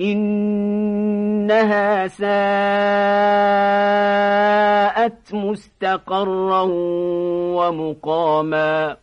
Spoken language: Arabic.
إنها ساءت مستقرا ومقاما.